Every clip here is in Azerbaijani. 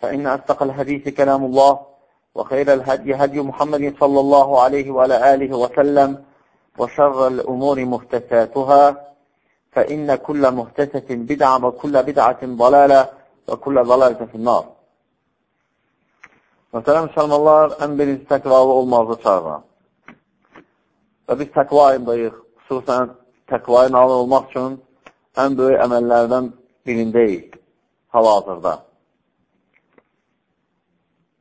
فإن أصدق الحديث كلام الله وخير الهدي هدي محمد صلى الله عليه وعلى آله وسلم وشر الأمور محدثاتها فإن كل محدثة بدعة وكل بدعة ضلالة وكل ضلالة في النار Məsələn, müsəlmanlar ən birinci təqvalı olmazı çağıran. Və biz təqva ayındayıq. Xüsusən təqvayı nalı olmaq üçün ən böyük əməllərdən birindəyik hal-hazırda.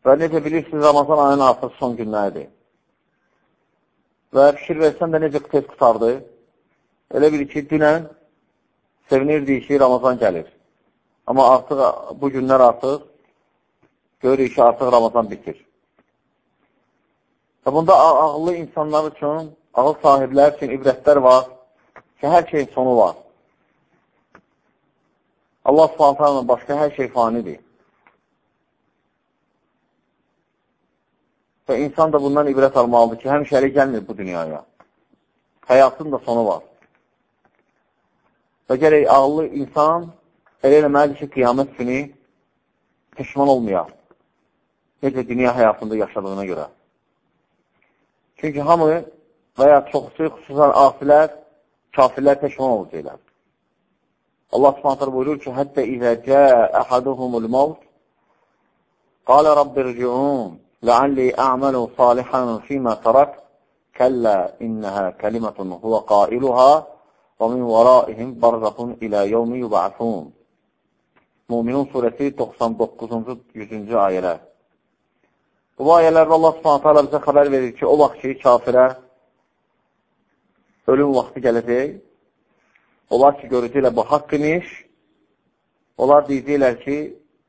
Və necə bilirsiniz, Ramazan ayının artıq son günləridir. Və fikir versən də necə tez qutardı. Elə bil ki, dünən sevinirdik ki, Ramazan gəlir. Amma artıq bu günlər artıq görürük ki, artıq Ramazan bitir. Və bunda ağıllı insanlar üçün, ağıl sahiblər üçün ibrətlər var ki, hər şeyin sonu var. Allah subhanətlə başqa hər şey fanidir. Və insan da bundan ibrət almalıdır ki, həmişəli gəlmir bu dünyaya. Həyatın da sonu var. Və gərək ağıllı insan elə eləməlidir ki, qiyamət günü peşman olmayaq. Necə dünya həyatında yaşadığına görə. Çünki hamı və ya çoxsu, xüsusən asilər, kafirlər peşman olacaqlar. Allah subhanətlər buyurur ki, hətta izə cə əhaduhumul mavt qalə rabbirciun لعلي أعمل صالحا فيما ترك كلا إنها كلمة هو قائلها ومن ورائهم برزق إلى يوم يبعثون Müminun surəsi 99-cu 100-cü ayələr. Bu ayələrdə Allah subhanətə alə bizə xəbər verir ki, o vaxt ki, kafirə ölüm vaxtı gələcək, onlar ki, görəcəklər bu haqq imiş, onlar deyəcəklər ki,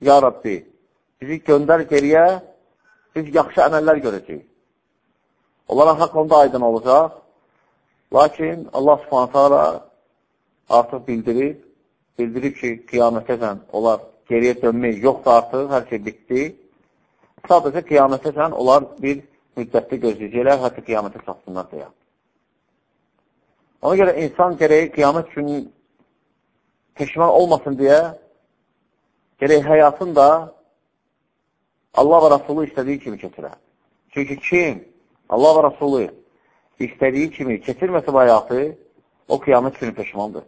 Ya Rabbi, bizi göndər geriyə, biz yaxşı əməllər görəcəyik. Onlara haqq onda aydın olacaq. Lakin Allah subhanətə alə artıq bildirib, bildirib ki, qiyamətəcən onlar geriyə dönmək yoxdur artıq, hər şey bitdi. Sadəcə qiyamətəcən onlar bir müddətdə gözləyəcəklər, hətta qiyamətə çatsınlar deyə. Ona görə insan gərək qiyamət günü peşman olmasın deyə, gərək həyatın da Allah və Rasulü istədiyi kimi keçirər. Çünki kim Allah və Rasulü istədiyi kimi keçirməsə bu həyatı, o qiyamət günü peşmandır.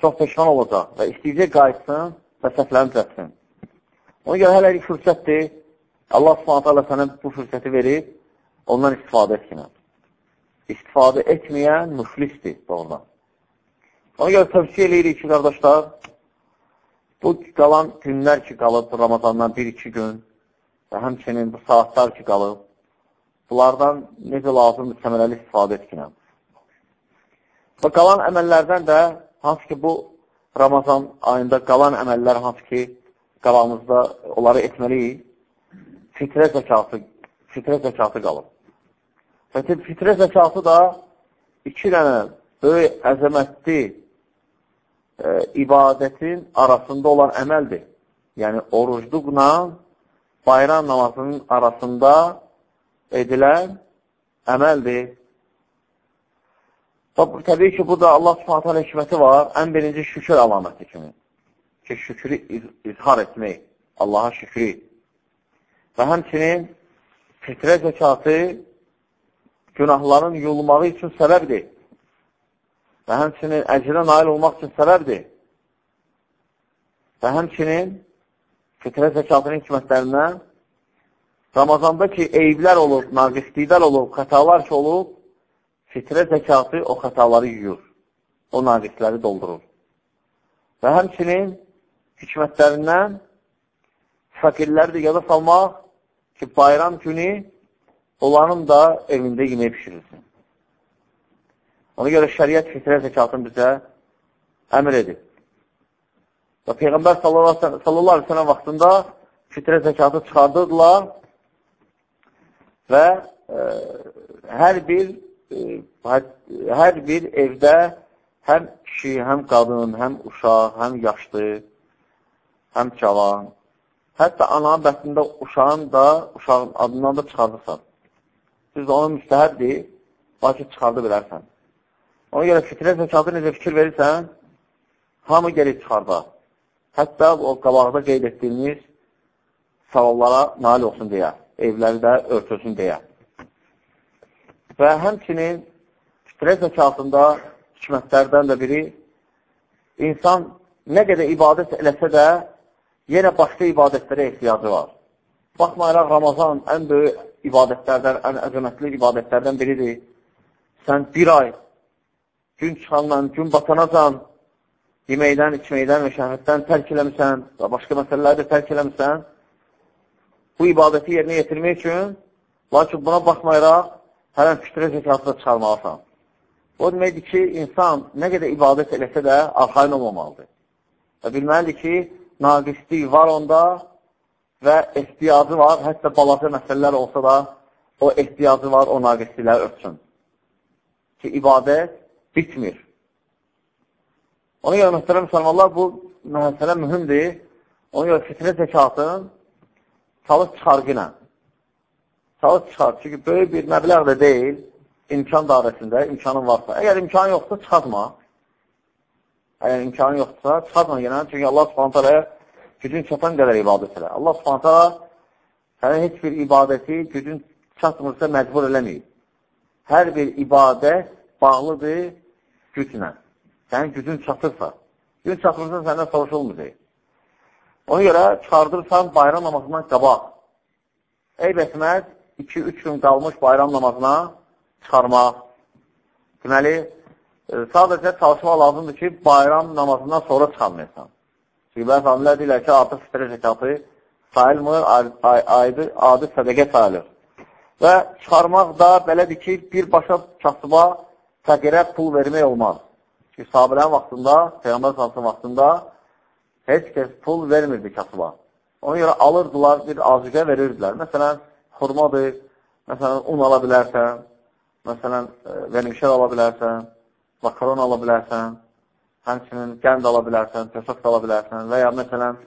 Çox peşman olacaq və istəyəcək qayıtsın və səhvlərini düzətsin. Ona görə hələ ilk fürsətdir. Allah subhanətə Allah sənə bu fürsəti verib, ondan istifadə etkinə. İstifadə etməyən müflisdir doğrudan. Ona görə tövsiyə eləyirik ki, qardaşlar, Bu qalan günlər ki, qalıb Ramazandan bir-iki gün və həmçinin bu saatlar ki, qalıb, bunlardan necə lazımdır səmərəli istifadə etkinəm. Və qalan əməllərdən də, hansı ki, bu Ramazan ayında qalan əməllər, hansı ki, qalanımızda onları etməliyik, fitrə zəkatı, fitrə zəkatı qalıb. Və fitrə zəkatı da iki dənə böyük əzəmətli e, ibadətin arasında olan əməldir. Yəni, orucluqla bayram namazının arasında edilən əməldir. Təbii ki, bu da Allah subhanətə hikməti var. Ən birinci şükür əlaməti kimi. Ki, şükrü iz izhar etmək. Allaha şükrü. Və həmçinin fitrə zəkatı günahların yolmağı üçün səbəbdir və həmçinin əcrə nail olmaq üçün səbəbdir. Və həmçinin fitrə zəkatının hikmətlərindən Ramazanda ki, eyvlər olub, naqisliklər olub, xətalar ki olub, fitrə zəkatı o xətaları yuyur, o naqisləri doldurur. Və həmçinin hikmətlərindən fəqirləri də yada salmaq ki, bayram günü onların da evində yemək pişirilsin. Ona görə şəriət fitrə zəkatını bizə əmr edib. Və Peyğəmbər sallallahu aleyhi sellem vaxtında fitrə zəkatı çıxardırdılar və e, hər bir e, hər bir evdə həm kişi, həm qadın, həm uşaq, həm yaşlı, həm cavan, hətta ana bətnində uşağın da, uşağın adından da çıxardırsan. Də onun müstəhəddir, lakin çıxardı bilərsən. Ona görə fitrə zəkatı necə fikir verirsən, hamı gəlib çıxarda. Hətta o qabaqda qeyd etdiyimiz savablara nail olsun deyə, evləri də örtülsün deyə. Və həmçinin fitrə zəkatında hikmətlərdən də biri, insan nə qədər ibadət eləsə də, yenə başqa ibadətlərə ehtiyacı var. Baxmayaraq, Ramazan ən böyük ibadətlərdən, ən əzəmətli ibadətlərdən biridir. Sən bir ay gün çıxanla, gün batanacan yeməkdən, içməkdən və şəhətdən tərk eləmirsən və başqa məsələləri də tərk eləmirsən, bu ibadəti yerinə yetirmək üçün, lakin buna baxmayaraq, hələn fitrə zəkatı da çıxarmalısan. O deməkdir ki, insan nə qədər ibadət eləsə də arxain olmamalıdır. Və bilməlidir ki, naqislik var onda və ehtiyacı var, hətta balaca məsələlər olsa da o ehtiyacı var, o naqislikləri örtsün. Ki, ibadət bitmir. Ona görə mühtərəm müsəlmanlar, bu məsələ mühümdir. Ona görə fitrə zəkatın çalış çıxarqı ilə. Çalış çıxar. Çünki böyük bir məbləğ də deyil, imkan dairəsində, imkanın varsa. Əgər imkan yoxsa, çıxartma. Əgər imkanı yoxdursa, çıxartma yenə. Çünki Allah subhanətələ gücün çatan qədər ibadət elə. Allah subhanətələ sənə heç bir ibadəti gücün çatmırsa məcbur eləməyib. Hər bir ibadət bağlıdır güclə. Sənin gücün çatırsa. Gün çatmırsa səndən soruşulmayacaq. Ona görə çıxardırsan bayram namazından qabaq. Ey bəsməz, 2-3 gün qalmış bayram namazına çıxarmaq. Deməli, e, sadəcə çalışmaq lazımdır ki, bayram namazından sonra çıxanmayasan. Çünki bəzi alimlər deyirlər ki, artıq fitrə zəkatı sayılmır, adi, adi sədəqə sayılır. Və çıxarmaq da belədir ki, birbaşa kasıba fəqirə pul vermək olmaz. Çünki sahabilərin vaxtında, Peyğəmbər salsın vaxtında heç kəs pul vermirdi kasıba. Ona görə alırdılar, bir azıqə verirdilər. Məsələn, xurmadır, məsələn, un ala bilərsən, məsələn, e, vermişər ala bilərsən, makaron ala bilərsən, həmçinin qənd ala bilərsən, pösök ala bilərsən və ya məsələn,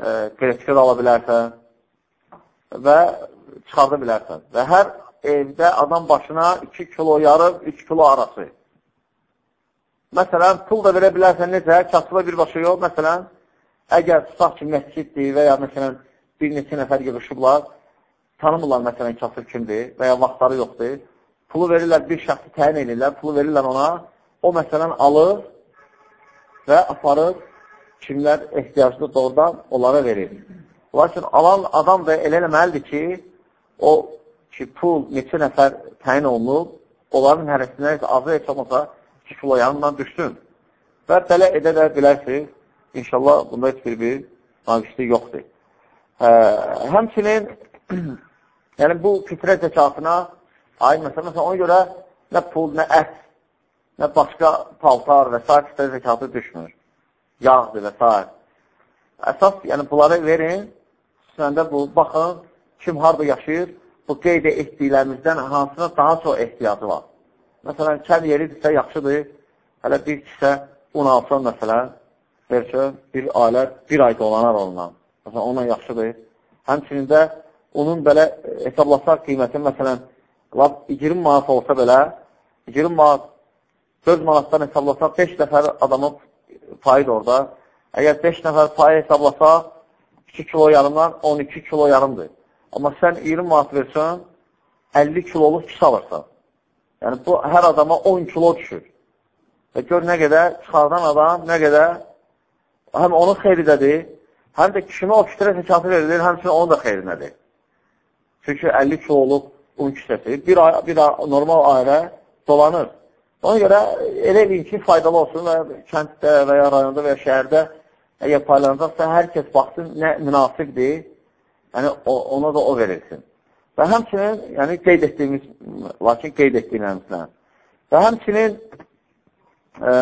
e, kreçka da ala bilərsən və çıxarda bilərsən. Və hər evdə adam başına 2 kilo yarım, 3 kilo arası. Məsələn, pul da verə bilərsən necə? Kasıba birbaşa yox. Məsələn, əgər tutaq ki, məsciddir və ya məsələn, bir neçə nəfər yığışıblar, tanımırlar məsələn, kasıb kimdir və ya vaxtları yoxdur. Pulu verirlər, bir şəxsi təyin edirlər, pulu verirlər ona, o məsələn alır və aparır kimlər ehtiyaclı doğrudan onlara verir. Lakin alan adam da elə eləməlidir ki, o ki, pul neçə nəfər təyin olunub, onların hərəsindən azı heç olmasa 2 kilo yanından düşsün. Və belə edə də bilərsiniz, inşallah bunda heç bir bir naqislik yoxdur. Hə, həmçinin, yəni bu fitrə zəkatına aid məsələ, məsələn, ona görə nə pul, nə ət, nə başqa paltar və s. fitrə zəkatı düşmür. Yağdır və s. Əsas, yəni bunları verin, üstündə bu, baxın, kim harada yaşayır, bu qeyd etdiklərimizdən hansına daha çox ehtiyacı var. Məsələn, kəm yeridirsə yaxşıdır, hələ bir kisə un alsan məsələn, versə, bir ailə bir ay dolanar ondan. Məsələn, onunla yaxşıdır. Həmçinin də onun belə hesablasaq qiyməti, məsələn, 20 manat olsa belə, 20 manat 4 manatdan hesablasaq 5 nəfər adamın payı da orada. Əgər 5 nəfər payı hesablasaq 2 kilo yarımdan 12 kilo yarımdır. Amma sən 20 manat versən 50 kiloluq kişi alırsan. Yəni bu hər adama 10 kilo düşür. Və gör nə qədər çıxardan adam, nə qədər həm onun xeyridədir, həm də kişimə o kitrə zəkatı verilir, həmçinin onun da xeyrinədir. Çünki 50 kilo olub un kisəsi, bir, ay, bir ay, normal ayrə dolanır. Ona görə elə eləyin ki, faydalı olsun və kənddə və ya rayonda və ya şəhərdə əgər paylanacaqsa, hər kəs baxsın nə münasibdir, yəni ona da o verilsin. Və həmçinin, yəni qeyd etdiyimiz, lakin qeyd etdiyimizdən. Və həmçinin e,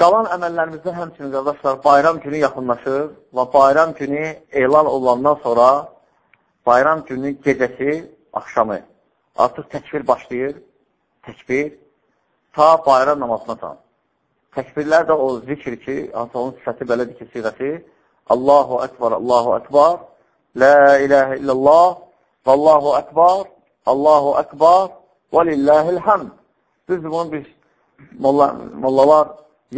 qalan əməllərimizdə həmçinin, qardaşlar, bayram günü yaxınlaşır və bayram günü elan olandan sonra bayram günü gecəsi, axşamı artıq təkvir başlayır təkbir ta bayram namazına tam. Təkbirlər də o zikr ki, hansı onun sifəti belədir ki, siğəsi Allahu Ekber, Allahu Ekber, La ilahe illallah, Allahu Ekber, Allahu Ekber, və lillahil hamd. Düzdür, bunu biz molla, mollalar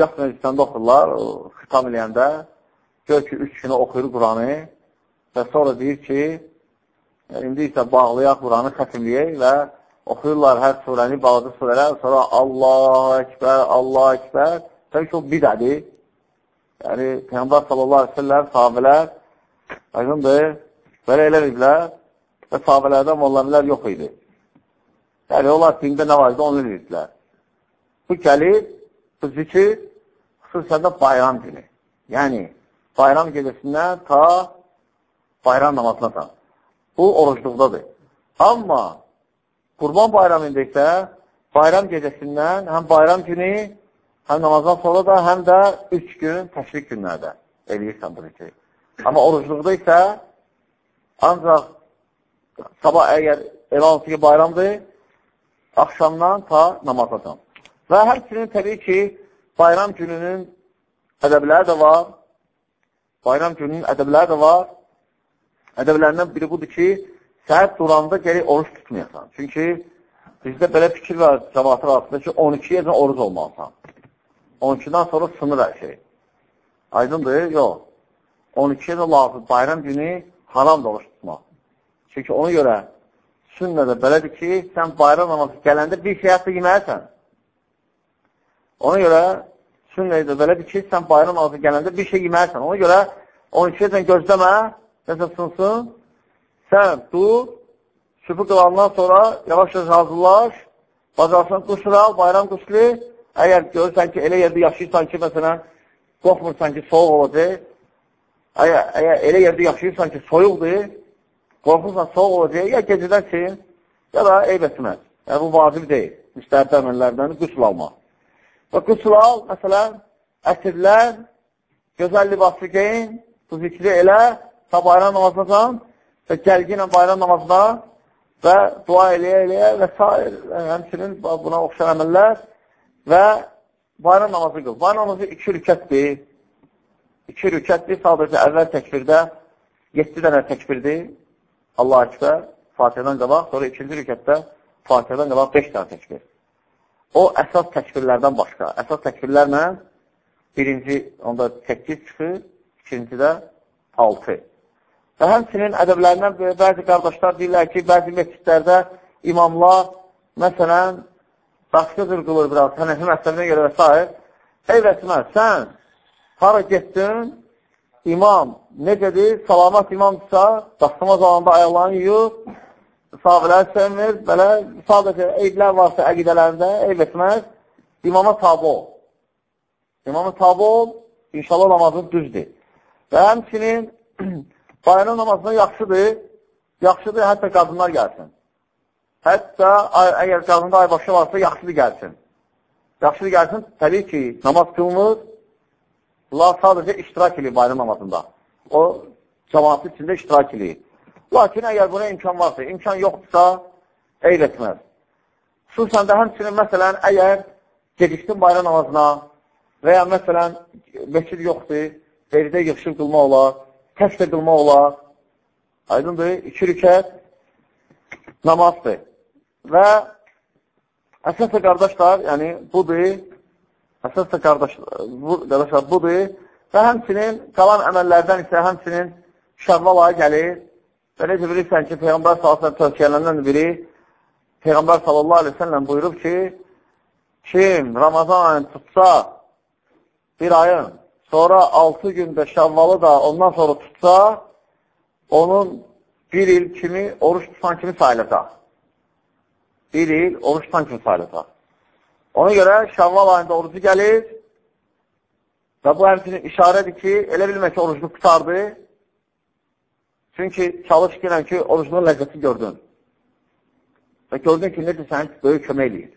yaz məclisəndə oxurlar, xitam eləyəndə, gör ki, üç günə oxuyur Quranı və sonra deyir ki, indi isə bağlayaq Quranı xətimləyək və oxuyurlar hər surəni, balaca surələr, sonra Allah əkbər, Allah əkbər. Təbii ki, o bidədir. Yəni, Peyyambar sallallahu aleyhi ve sellem, sahabələr, aydındır, belə eləmədilər və sahabələrdən mollamilər yox idi. Yəni, onlar dində nə var idi, onu edirdilər. Bu gəlir, bu zikir, xüsusən də bayram günü. Yəni, bayram gecəsindən ta bayram namazına ta. Bu, orucluqdadır. Amma Qurban bayramında isə bayram gecəsindən həm bayram günü, həm namazdan sonra da, həm də üç gün təşvik günlərdə eləyirsən bunu ki. Amma orucluqda isə ancaq sabah əgər elə olsun ki, bayramdır, axşamdan ta namazadan. Və həmçinin təbii ki, bayram gününün ədəbləri də var. Bayram gününün ədəbləri də var. Ədəblərindən biri budur ki, səhər duranda gəlir oruç tutmayasan. Çünki bizdə belə fikir var cəmatın arasında ki, 12 yerdən oruc olmalısan. 12-dən sonra sınır hər şey. Aydındır? Yox. 12 yerdə lazım. Bayram günü haram da oruç tutmaq. Çünki ona görə sünnədə belədir ki, sən bayram namazı gələndə bir şey hətta yeməlisən. Ona görə sünnədə belədir ki, sən bayram namazı gələndə bir şey yeməlisən. Ona görə 12 yerdən gözləmə, nəsə sınsın, Sən dur, sübü qılandan sonra yavaş-yavaş hazırlaş, bacarsan qusur al, bayram quslu. Əgər görürsən ki, elə yerdə yaşayırsan ki, məsələn, qorxmursan ki, soğuk olacaq, əgər, əgər elə yerdə yaşayırsan ki, soyuqdur, qorxursan, soğuk olacaq, ya gecədən sil, ya da eyb etməz. Yəni, bu vacib deyil. Müstəhəb əməllərdən qüsul almaq. Və qüsul al, məsələn, əsrlər, gözəl libaslı geyin, bu zikri elə, ta bayram namazlasan, və gəlginə bayram namazına və dua eləyə-eləyə və s. həmçinin buna oxşar əməllər və bayram namazı qıl. Bayram namazı iki rükətdir. İki rükətdir. Sadəcə əvvəl təkbirdə 7 dənə təkbirdir. Allahəkbər, Fatihədən qabaq, sonra ikinci rükətdə Fatihədən qabaq 5 dənə təkbir. O, əsas təkbirlərdən başqa. Əsas təkbirlərlə birinci, onda 8 çıxır, ikincidə 6. Və həmçinin ədəblərindən bəzi qardaşlar deyirlər ki, bəzi məscidlərdə imamlar, məsələn, başqa cür qılır biraz, hənəfi məsələsinə görə və s. Ey vəsmə, sən hara getdin, imam necədir, salamat imamdırsa, dastamaz alanda ayaqlarını yuyur, sahabələri sevmir, belə sadəcə eydlər varsa əqidələrində, ey vəsməz, imama tabi ol. İmama tabi ol, inşallah namazın düzdür. Və həmçinin bayram namazına yaxşıdır, yaxşıdır hətta qadınlar gəlsin. Hətta əgər qadında aybaşı varsa, yaxşıdır gəlsin. Yaxşıdır gəlsin, təbii ki, namaz qılınır, bunlar sadəcə iştirak edir bayram namazında. O, cəmatı içində iştirak edir. Lakin əgər buna imkan varsa, imkan yoxdursa, eyl etməz. Xüsusən də həmçinin, məsələn, əgər geciksin bayram namazına və ya məsələn, məscid yoxdur, evdə yığışıb qılma olar, tək də qılmaq olar. Aydındır, iki rükət namazdır. Və əsas da qardaşlar, yəni budur, əsas da qardaşlar, bu, qardaşlar budur və həmçinin qalan əməllərdən isə həmçinin şərval ayı gəlir və necə bilirsən ki, Peyğəmbər sallallahu tövsiyələrindən biri Peyğəmbər sellem buyurub ki, kim Ramazan ayını tutsa bir ayın sonra 6 gündə şəvvalı da ondan sonra tutsa, onun bir il kimi oruç tutan kimi sayılacaq. Bir il oruç tutan kimi sayılacaq. Ona görə şəvval ayında orucu gəlir və bu həmçinin işarədir ki, elə bilmək ki, orucunu qutardı. Çünki çalış gələn ki, orucunun ləzzəti gördün. Və gördün ki, necə sənin böyük kömək eləyir.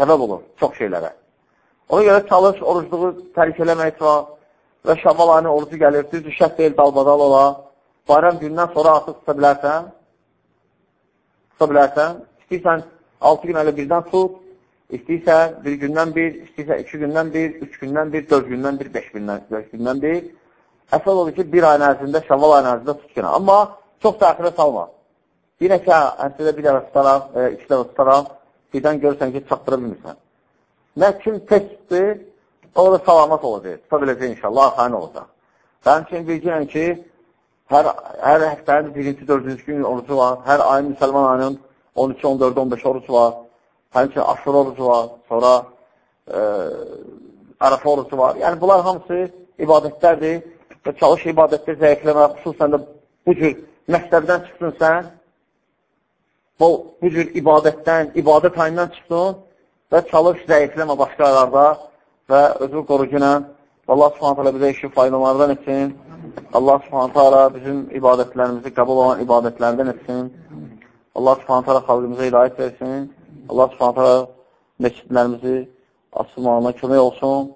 Səbəb olur çox şeylərə. Ona görə çalış, orucluğu tərk eləmək var və şəvval ayının orucu gəlir. Düzdür, şəhət deyil, dalbadal ola. Bayram gündən sonra artıq tuta bilərsən. Tuta bilərsən. İstəyirsən 6 gün ələ birdən tut. İstəyirsən bir gündən bir, istəyirsən 2 gündən bir, 3 gündən bir, 4 gündən bir, 5 gündən, 5 gündən bir. Əsas odur ki, bir ayın ərzində, şəvval ayın ərzində tut günə. Amma çox daxilə salma. Bir neçə həftədə bir dəfə tutaraq, e, iki dəfə tutaraq, birdən görürsən ki, çatdıra bilmirsən. Nə kim tək tutdu, o da salamat olacaq. Tuta biləcək inşallah, xain olacaq. Bənim üçün bilgiyəm ki, Hər, hər həftənin birinci, dördüncü gün orucu var. Hər ayın müsəlman ayının 13, 14, 15 orucu var. Həmçinin aşır orucu var. Sonra e, ərəfə orucu var. Yəni, bunlar hamısı ibadətlərdir və çalış ibadətdə zəifləmək, xüsusən də bu cür məktəbdən çıxsın sən, bu, bu cür ibadətdən, ibadət ayından çıxsın və çalış zəifləmə başqa aylarda və özü qorucu ilə Allah subhanətələ bizə işi faydalardan etsin. Allah subhanətə ala bizim ibadətlərimizi qəbul olan ibadətlərdən etsin. Allah subhanətə ala xalqımıza hidayət versin. Allah subhanətə ala məscidlərimizi açılmağına kömək olsun.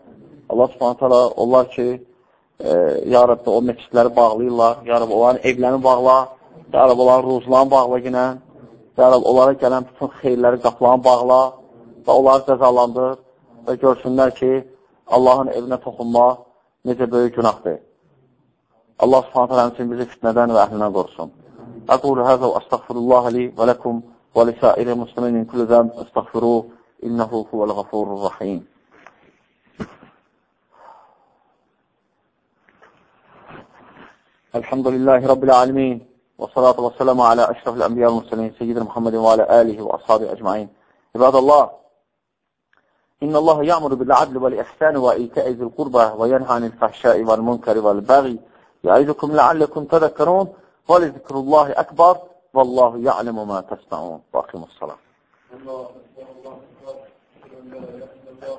Allah subhanətə ala onlar ki, e, ya Rabbi, o məscidləri bağlayırlar. Ya Rabbi, onların evlərini bağla. Ya Rabbi, onların ruzlarını bağla yine. Ya Rabbi, onlara gələn bütün xeyirləri, qapılarını bağla və onları cəzalandır və görsünlər ki, Allahın evinə toxunmaq necə böyük günahdır. Allah subhanət hələ bizi fitnədən və əhlindən qorusun. Və əstəğfirullah li və ləkum və lisairi muslimin min kulli zəm əstəğfiruh innəhu huvəl ğafurur rahim. الحمد لله رب العالمين والصلاة والسلام على أشرف الأنبياء والمرسلين سيدنا محمد وعلى آله وأصحابه أجمعين عباد الله إن الله يأمر بالعدل والإحسان وإيتاء ذي القربى وينهى عن الفحشاء والمنكر والبغي يعظكم لعلكم تذكرون ولذكر الله أكبر والله يعلم ما تسمعون وأقيموا الصلاة. الله أكبر الله أكبر الله إله الله